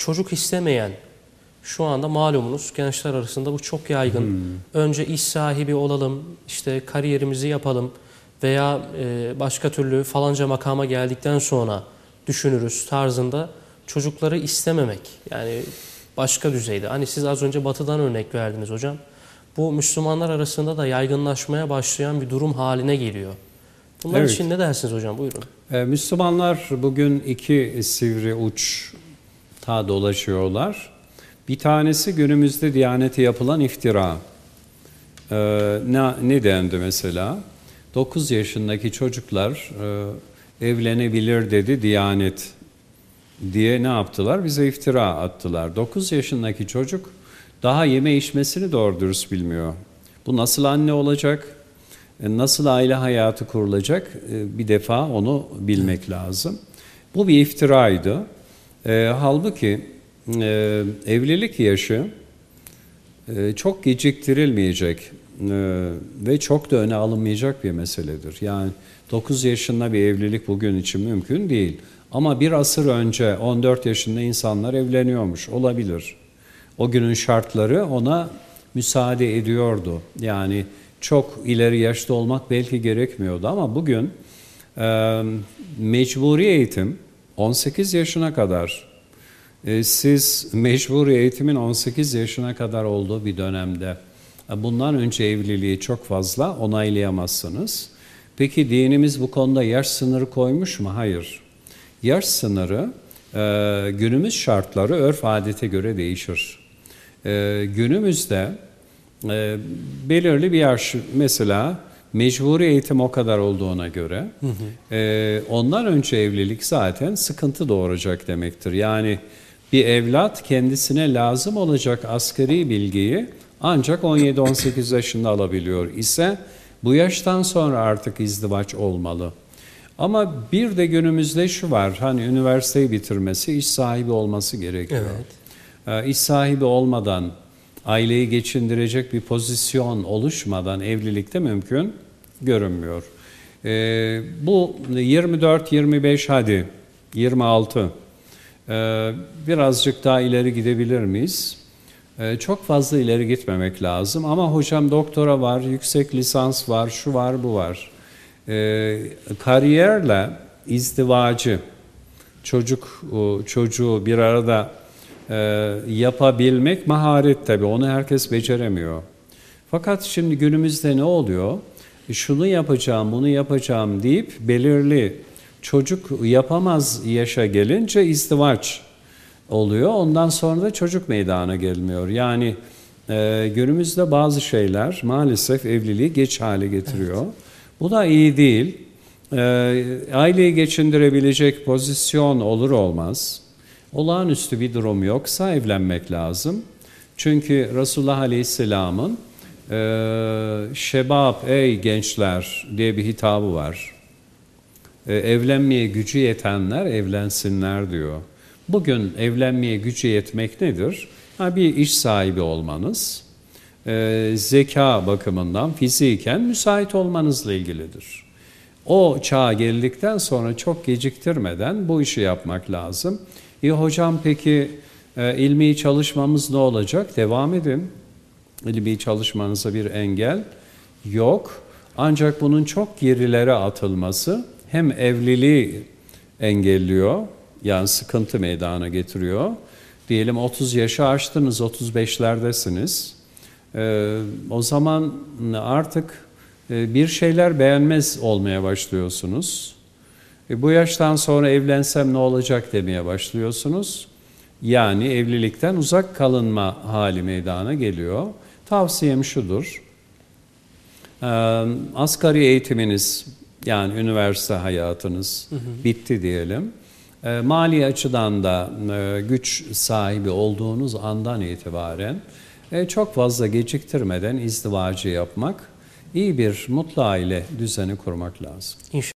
çocuk istemeyen şu anda malumunuz gençler arasında bu çok yaygın. Önce iş sahibi olalım, işte kariyerimizi yapalım veya e, başka türlü falanca makama geldikten sonra düşünürüz tarzında çocukları istememek. Yani başka düzeyde. Hani siz az önce batıdan örnek verdiniz hocam. Bu Müslümanlar arasında da yaygınlaşmaya başlayan bir durum haline geliyor. Bunlar Evet. için ne dersiniz hocam? Buyurun. Ee, Müslümanlar bugün iki sivri uç ta dolaşıyorlar. Bir tanesi günümüzde Diyanete yapılan iftira. Ee, ne, ne dendi mesela? 9 yaşındaki çocuklar e, evlenebilir dedi Diyanet diye ne yaptılar? Bize iftira attılar. 9 yaşındaki çocuk daha yeme içmesini doğru dürüst bilmiyor. Bu nasıl anne olacak? E, Nasıl aile hayatı kurulacak? E, Bir defa onu bilmek lazım. Bu bir iftiraydı. E, halbuki e, evlilik yaşı e, çok geciktirilmeyecek e, ve çok da öne alınmayacak bir meseledir. Yani 9 yaşında bir evlilik bugün için mümkün değil. Ama bir asır önce 14 yaşında insanlar evleniyormuş olabilir. O günün şartları ona müsaade ediyordu. Yani çok ileri yaşta olmak belki gerekmiyordu ama bugün e, mecburi eğitim 18 yaşına kadar e, siz mecburi eğitimin 18 yaşına kadar olduğu bir dönemde e, bundan önce evliliği çok fazla onaylayamazsınız. Peki dinimiz bu konuda yaş sınırı koymuş mu? Hayır. Yaş sınırı e, günümüz şartları örf adete göre değişir. Günümüzde belirli bir yaş mesela mecburi eğitim o kadar olduğuna göre e, ondan önce evlilik zaten sıkıntı doğuracak demektir. Yani bir evlat kendisine lazım olacak askeri bilgiyi ancak 17-18 yaşında alabiliyor ise bu yaştan sonra artık izdivaç olmalı. Ama bir de günümüzde şu var hani üniversiteyi bitirmesi iş sahibi olması gerekiyor. Evet. Ee, İş sahibi olmadan, aileyi geçindirecek bir pozisyon oluşmadan evlilikte mümkün görünmüyor. Ee, bu 24-25 hadi 26 ee, birazcık daha ileri gidebilir miyiz? Ee, çok fazla ileri gitmemek lazım ama hocam doktora var, yüksek lisans var, şu var, bu var. Kariyerle izdivacı, çocuk çocuğu bir arada e, yapabilmek maharet tabii. Onu herkes beceremiyor. Fakat şimdi günümüzde ne oluyor? E, Şunu yapacağım, bunu yapacağım deyip belirli çocuk yapamaz yaşa gelince izdivaç oluyor. Ondan sonra da çocuk meydana gelmiyor. Yani e, günümüzde bazı şeyler maalesef evliliği geç hale getiriyor. Bu da iyi değil. E, aileyi geçindirebilecek pozisyon olur olmaz. Olağanüstü bir durum yoksa evlenmek lazım. Çünkü Resulullah Aleyhisselam'ın e, şebap ey gençler diye bir hitabı var. E, evlenmeye gücü yetenler evlensinler diyor. Bugün evlenmeye gücü yetmek nedir? Ha, bir iş sahibi olmanız, e, zeka bakımından fiziken müsait olmanızla ilgilidir. O çağa geldikten sonra çok geciktirmeden bu işi yapmak lazım. E hocam peki e, ilmi çalışmamız ne olacak? Devam edin. İlmi çalışmanıza bir engel yok. Ancak bunun çok gerilere atılması hem evliliği engelliyor, yani sıkıntı meydana getiriyor. Diyelim 30 yaşı aştınız, 35'lerdesiniz. Ee, o zaman artık e, bir şeyler beğenmez olmaya başlıyorsunuz. E, bu yaştan sonra evlensem ne olacak demeye başlıyorsunuz. Yani evlilikten uzak kalınma hali meydana geliyor. Tavsiyem şudur. Ee, asgari eğitiminiz yani üniversite hayatınız bitti diyelim. Mali açıdan da e, güç sahibi olduğunuz andan itibaren e, çok fazla geciktirmeden izdivacı yapmak, iyi bir mutlu aile düzeni kurmak lazım. İnşallah.